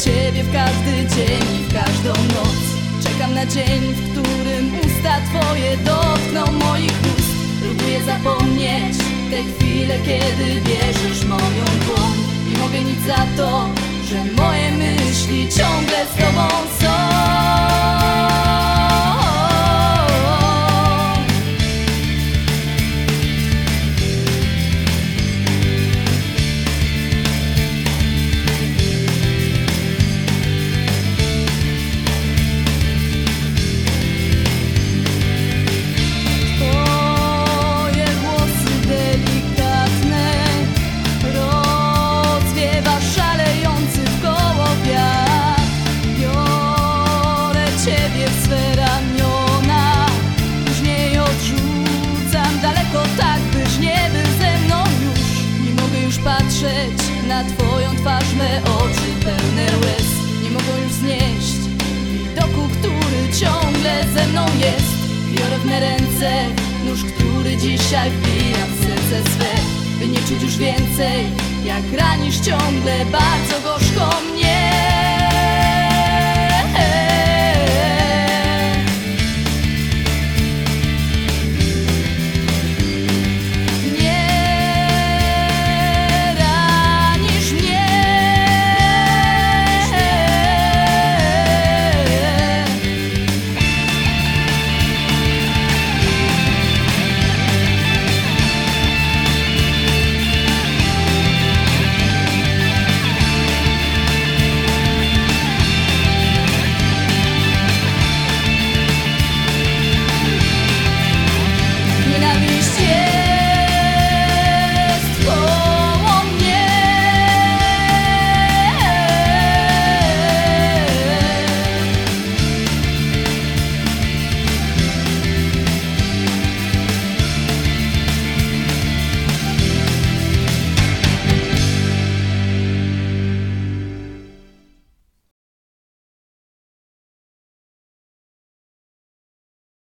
ciebie w każdy dzień i w każdą noc. Czekam na dzień, w którym usta twoje dotkną moich ust. Próbuję zapomnieć te chwile, kiedy bierzesz moją dłoń. Nie mogę nic za to, że moje myśli ciągle Me ręce nóż, który dzisiaj wbija w serce swe By nie czuć już więcej, jak ranisz ciągle bardzo